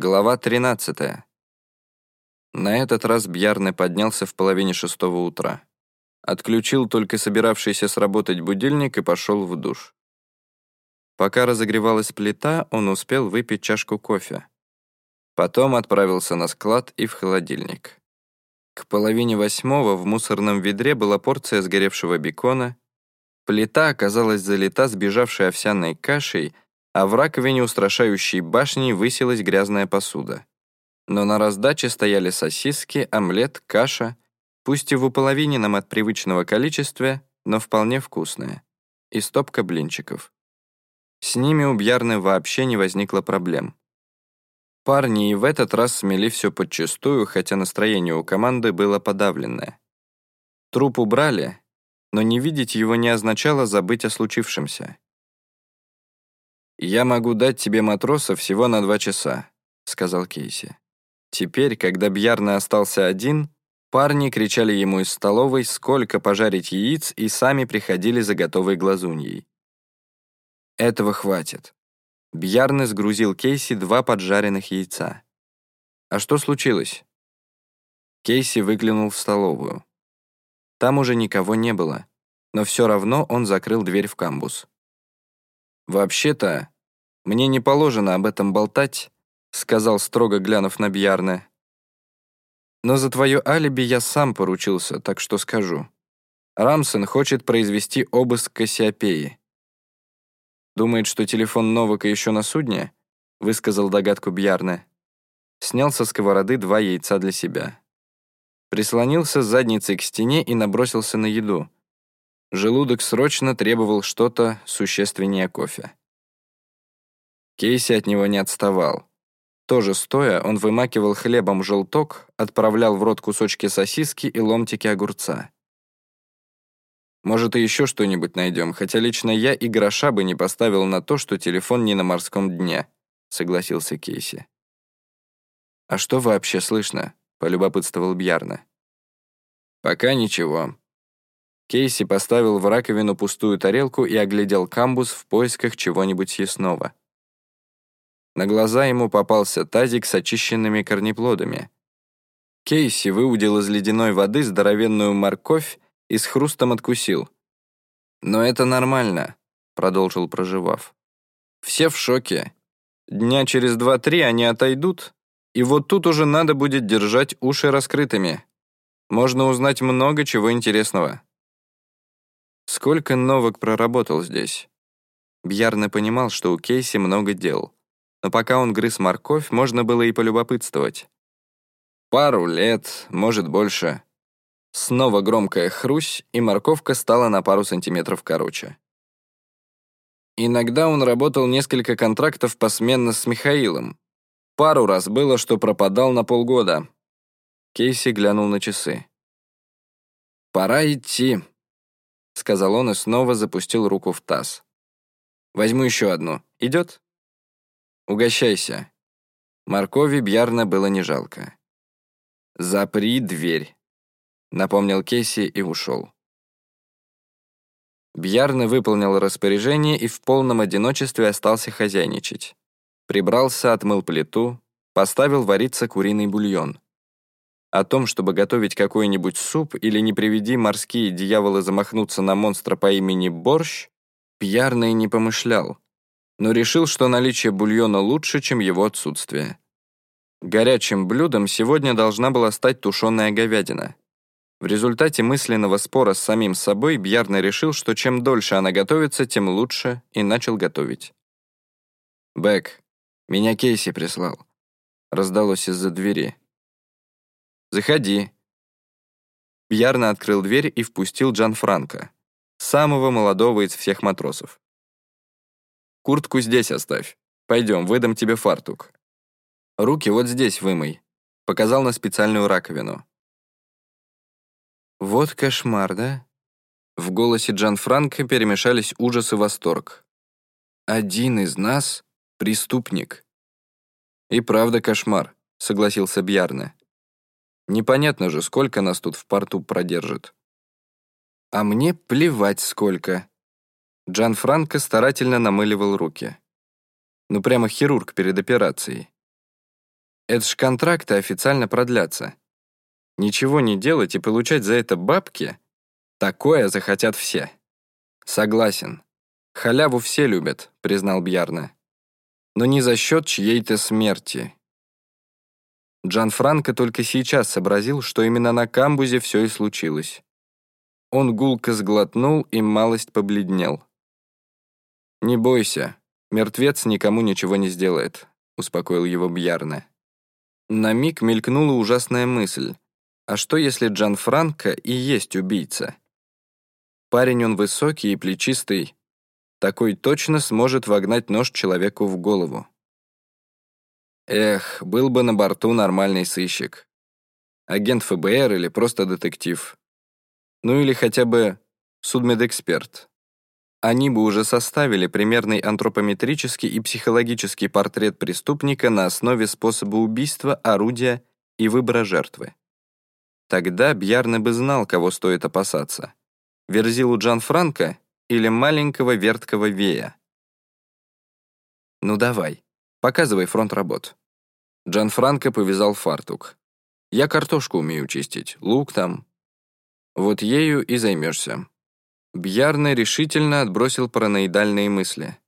Глава 13. На этот раз Бьярне поднялся в половине шестого утра. Отключил только собиравшийся сработать будильник и пошел в душ. Пока разогревалась плита, он успел выпить чашку кофе. Потом отправился на склад и в холодильник. К половине восьмого в мусорном ведре была порция сгоревшего бекона. Плита оказалась залита сбежавшей овсяной кашей — а в раковине устрашающей башни высилась грязная посуда. Но на раздаче стояли сосиски, омлет, каша, пусть и в уполовиненном от привычного количества, но вполне вкусные, и стопка блинчиков. С ними у Бьярны вообще не возникло проблем. Парни и в этот раз смели все подчистую, хотя настроение у команды было подавленное. Труп убрали, но не видеть его не означало забыть о случившемся. «Я могу дать тебе матроса всего на два часа», — сказал Кейси. Теперь, когда Бьярна остался один, парни кричали ему из столовой, сколько пожарить яиц, и сами приходили за готовой глазуньей. «Этого хватит». Бьярны сгрузил Кейси два поджаренных яйца. «А что случилось?» Кейси выглянул в столовую. Там уже никого не было, но все равно он закрыл дверь в камбус. «Вообще-то, мне не положено об этом болтать», сказал строго глянув на Бьярне. «Но за твое алиби я сам поручился, так что скажу. Рамсен хочет произвести обыск Кассиопеи. Думает, что телефон Новака еще на судне?» высказал догадку Бьярне. Снял со сковороды два яйца для себя. Прислонился задницей к стене и набросился на еду. Желудок срочно требовал что-то существеннее кофе. Кейси от него не отставал. Тоже стоя, он вымакивал хлебом желток, отправлял в рот кусочки сосиски и ломтики огурца. Может, и еще что-нибудь найдем, хотя лично я и гроша бы не поставил на то, что телефон не на морском дне, согласился Кейси. «А что вообще слышно?» — полюбопытствовал Бьярна. «Пока ничего. Кейси поставил в раковину пустую тарелку и оглядел камбус в поисках чего-нибудь съестного. На глаза ему попался тазик с очищенными корнеплодами. Кейси выудил из ледяной воды здоровенную морковь и с хрустом откусил. «Но это нормально», — продолжил проживав. «Все в шоке. Дня через два-три они отойдут, и вот тут уже надо будет держать уши раскрытыми. Можно узнать много чего интересного». Сколько Новак проработал здесь? Бьярне понимал, что у Кейси много дел. Но пока он грыз морковь, можно было и полюбопытствовать. Пару лет, может больше. Снова громкая хрусь, и морковка стала на пару сантиметров короче. Иногда он работал несколько контрактов посменно с Михаилом. Пару раз было, что пропадал на полгода. Кейси глянул на часы. «Пора идти», — сказал он и снова запустил руку в таз. «Возьму еще одну. Идет?» «Угощайся». Моркови Бьярна было не жалко. «Запри дверь», — напомнил Кейси и ушел. Бьярна выполнил распоряжение и в полном одиночестве остался хозяйничать. Прибрался, отмыл плиту, поставил вариться куриный бульон. О том, чтобы готовить какой-нибудь суп или не приведи морские дьяволы замахнуться на монстра по имени Борщ, Пьярный не помышлял, но решил, что наличие бульона лучше, чем его отсутствие. Горячим блюдом сегодня должна была стать тушеная говядина. В результате мысленного спора с самим собой Бьярный решил, что чем дольше она готовится, тем лучше, и начал готовить. «Бэк, меня Кейси прислал», — раздалось из-за двери. «Заходи». Бьярна открыл дверь и впустил Джан Франко, самого молодого из всех матросов. «Куртку здесь оставь. Пойдем, выдам тебе фартук. Руки вот здесь вымой», — показал на специальную раковину. «Вот кошмар, да?» В голосе Джан Франко перемешались ужас и восторг. «Один из нас — преступник». «И правда кошмар», — согласился Бьярне. Непонятно же, сколько нас тут в порту продержит. А мне плевать сколько. Джан Франко старательно намыливал руки. Ну прямо хирург перед операцией. Это ж контракты официально продлятся. Ничего не делать и получать за это бабки — такое захотят все. Согласен. Халяву все любят, признал Бьярна. Но не за счет чьей-то смерти. Джан Франко только сейчас сообразил, что именно на камбузе все и случилось. Он гулко сглотнул и малость побледнел. «Не бойся, мертвец никому ничего не сделает», — успокоил его Бьярне. На миг мелькнула ужасная мысль. А что, если Джан Франко и есть убийца? Парень он высокий и плечистый. Такой точно сможет вогнать нож человеку в голову. Эх, был бы на борту нормальный сыщик. Агент ФБР или просто детектив. Ну или хотя бы судмедэксперт они бы уже составили примерный антропометрический и психологический портрет преступника на основе способа убийства, орудия и выбора жертвы. Тогда Бьярне бы знал, кого стоит опасаться. Верзилу Джан Франко или маленького верткого Вея. «Ну давай, показывай фронт работ». Джан Франко повязал фартук. «Я картошку умею чистить, лук там. Вот ею и займешься. Бьярне решительно отбросил параноидальные мысли.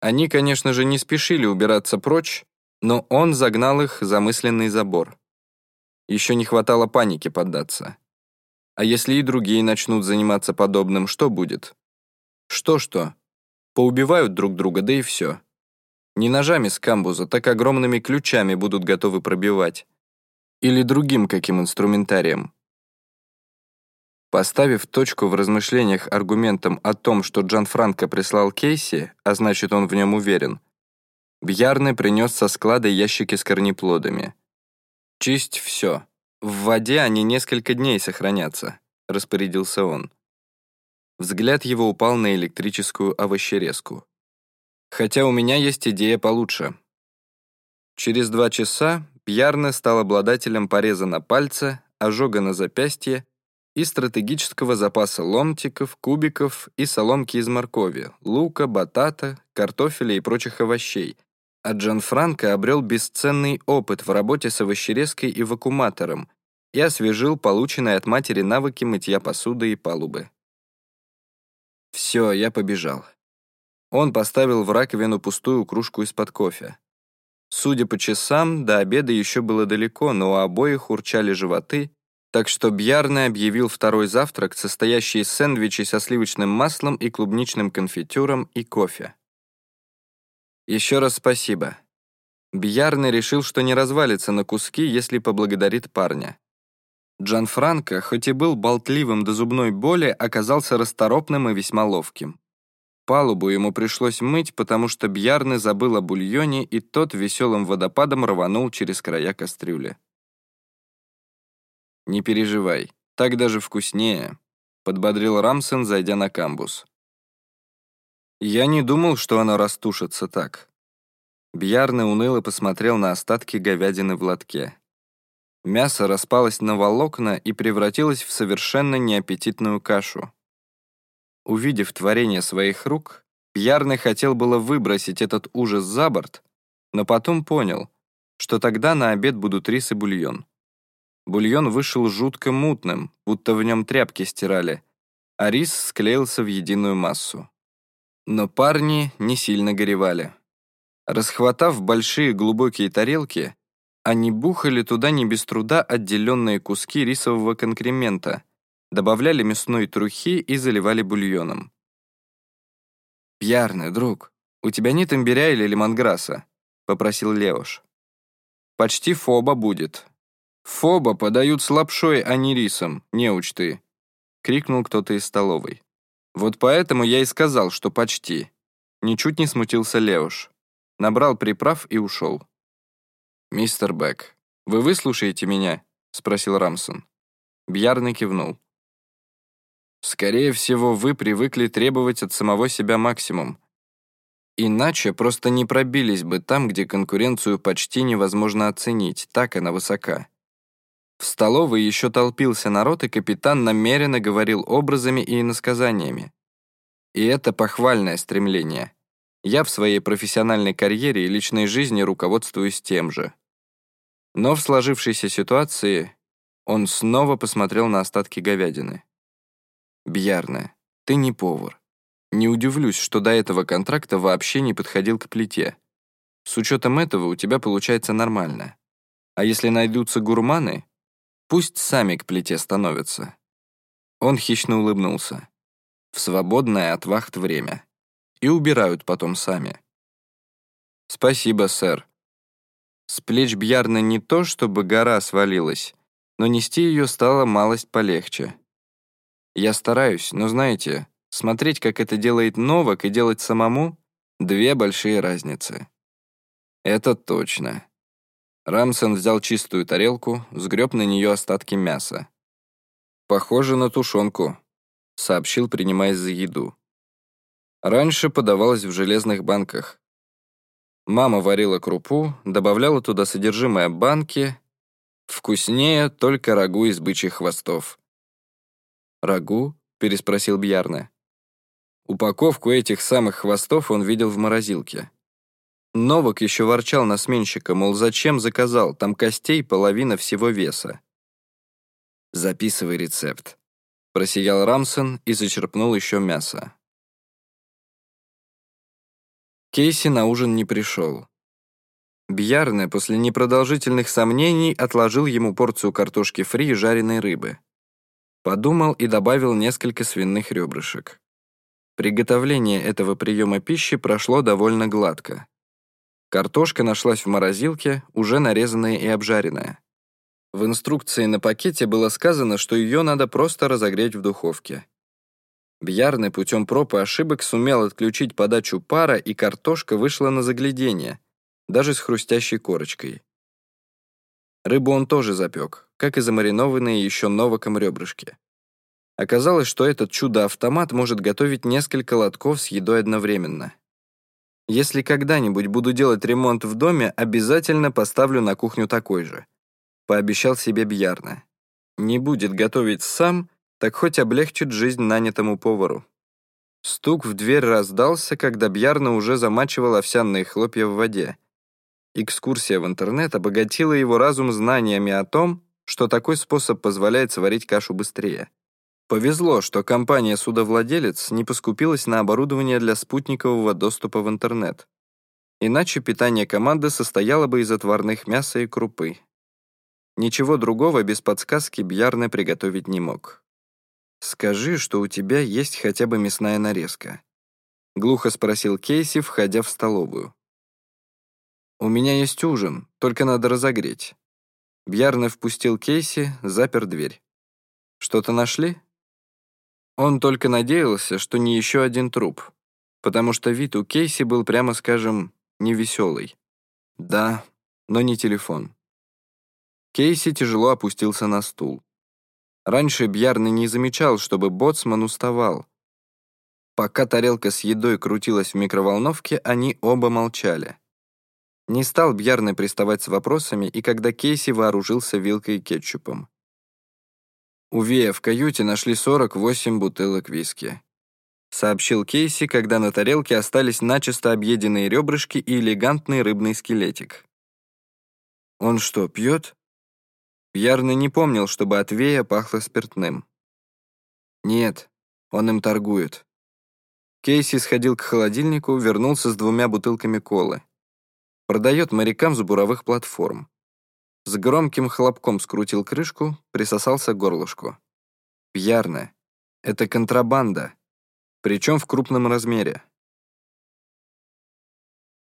Они, конечно же, не спешили убираться прочь, но он загнал их за мысленный забор. Еще не хватало паники поддаться. А если и другие начнут заниматься подобным, что будет? Что-что? Поубивают друг друга, да и все. Не ножами с камбуза, так огромными ключами будут готовы пробивать. Или другим каким инструментарием. Поставив точку в размышлениях аргументом о том, что Джан Франко прислал Кейси, а значит, он в нем уверен, Бьярне принес со склада ящики с корнеплодами. «Чисть все. В воде они несколько дней сохранятся», — распорядился он. Взгляд его упал на электрическую овощерезку. «Хотя у меня есть идея получше». Через два часа Бьярне стал обладателем пореза на пальце, ожога на запястье и стратегического запаса ломтиков, кубиков и соломки из моркови, лука, батата, картофеля и прочих овощей. А Джанфранко обрел бесценный опыт в работе с овощерезкой и вакууматором и освежил полученные от матери навыки мытья посуды и палубы. Все, я побежал. Он поставил в раковину пустую кружку из-под кофе. Судя по часам, до обеда еще было далеко, но у обоих урчали животы, так что Бьярне объявил второй завтрак, состоящий из сэндвичей со сливочным маслом и клубничным конфитюром и кофе. Еще раз спасибо. Бьярне решил, что не развалится на куски, если поблагодарит парня. Джан Франко, хоть и был болтливым до зубной боли, оказался расторопным и весьма ловким. Палубу ему пришлось мыть, потому что Бьярне забыл о бульоне, и тот веселым водопадом рванул через края кастрюли. «Не переживай, так даже вкуснее», — подбодрил Рамсен, зайдя на камбус. «Я не думал, что оно растушится так». Бьярны уныло посмотрел на остатки говядины в лотке. Мясо распалось на волокна и превратилось в совершенно неаппетитную кашу. Увидев творение своих рук, Бьярны хотел было выбросить этот ужас за борт, но потом понял, что тогда на обед будут рис и бульон. Бульон вышел жутко мутным, будто в нем тряпки стирали, а рис склеился в единую массу. Но парни не сильно горевали. Расхватав большие глубокие тарелки, они бухали туда не без труда отделенные куски рисового конкремента, добавляли мясной трухи и заливали бульоном. «Пьярный, друг, у тебя нет имбиря или лимонграсса?» — попросил Леош. «Почти фоба будет», «Фоба подают с лапшой, а не рисом, неуч ты!» — крикнул кто-то из столовой. «Вот поэтому я и сказал, что почти». Ничуть не смутился Леуш. Набрал приправ и ушел. «Мистер Бек, вы выслушаете меня?» — спросил Рамсон. Бьярный кивнул. «Скорее всего, вы привыкли требовать от самого себя максимум. Иначе просто не пробились бы там, где конкуренцию почти невозможно оценить, так она высока. В столовой еще толпился народ, и капитан намеренно говорил образами и иносказаниями. И это похвальное стремление. Я в своей профессиональной карьере и личной жизни руководствуюсь тем же. Но в сложившейся ситуации он снова посмотрел на остатки говядины. «Бьярне, ты не повар. Не удивлюсь, что до этого контракта вообще не подходил к плите. С учетом этого у тебя получается нормально. А если найдутся гурманы, пусть сами к плите становятся». Он хищно улыбнулся. В свободное от вахт время. И убирают потом сами. «Спасибо, сэр», с плеч Бьярна не то, чтобы гора свалилась, но нести ее стало малость полегче. Я стараюсь, но знаете, смотреть, как это делает Новак, и делать самому — две большие разницы. Это точно. Рамсон взял чистую тарелку, сгреб на нее остатки мяса. «Похоже на тушенку», — сообщил, принимаясь за еду. Раньше подавалось в железных банках. Мама варила крупу, добавляла туда содержимое банки. Вкуснее только рагу из бычьих хвостов. «Рагу?» — переспросил Бьярне. Упаковку этих самых хвостов он видел в морозилке. Новак еще ворчал на сменщика, мол, зачем заказал, там костей половина всего веса. «Записывай рецепт», — просиял Рамсон и зачерпнул еще мясо. Кейси на ужин не пришел. Бьярне после непродолжительных сомнений отложил ему порцию картошки фри и жареной рыбы. Подумал и добавил несколько свиных ребрышек. Приготовление этого приема пищи прошло довольно гладко. Картошка нашлась в морозилке, уже нарезанная и обжаренная. В инструкции на пакете было сказано, что ее надо просто разогреть в духовке. Бьярны путем проб и ошибок сумел отключить подачу пара, и картошка вышла на заглядение, даже с хрустящей корочкой. Рыбу он тоже запек, как и замаринованные еще новоком ребрышки. Оказалось, что этот чудо-автомат может готовить несколько лотков с едой одновременно. Если когда-нибудь буду делать ремонт в доме, обязательно поставлю на кухню такой же. Пообещал себе Бьярна. Не будет готовить сам, так хоть облегчит жизнь нанятому повару. Стук в дверь раздался, когда Бьярна уже замачивал овсяные хлопья в воде. Экскурсия в интернет обогатила его разум знаниями о том, что такой способ позволяет сварить кашу быстрее. Повезло, что компания-судовладелец не поскупилась на оборудование для спутникового доступа в интернет. Иначе питание команды состояло бы из отварных мяса и крупы. Ничего другого без подсказки Бьярне приготовить не мог. «Скажи, что у тебя есть хотя бы мясная нарезка», — глухо спросил Кейси, входя в столовую. «У меня есть ужин, только надо разогреть». Бьярне впустил Кейси, запер дверь. «Что-то нашли?» Он только надеялся, что не еще один труп, потому что вид у Кейси был, прямо скажем, невеселый. Да, но не телефон. Кейси тяжело опустился на стул. Раньше Бьярны не замечал, чтобы боцман уставал. Пока тарелка с едой крутилась в микроволновке, они оба молчали. Не стал Бьярны приставать с вопросами, и когда Кейси вооружился вилкой и кетчупом. У Вея в каюте нашли 48 бутылок виски. Сообщил Кейси, когда на тарелке остались начисто объеденные ребрышки и элегантный рыбный скелетик. «Он что, пьет?» Ярно не помнил, чтобы от Вея пахло спиртным. Нет, он им торгует. Кейси сходил к холодильнику, вернулся с двумя бутылками колы. Продает морякам с буровых платформ. С громким хлопком скрутил крышку, присосался горлышку. Пьярно. Это контрабанда. Причем в крупном размере.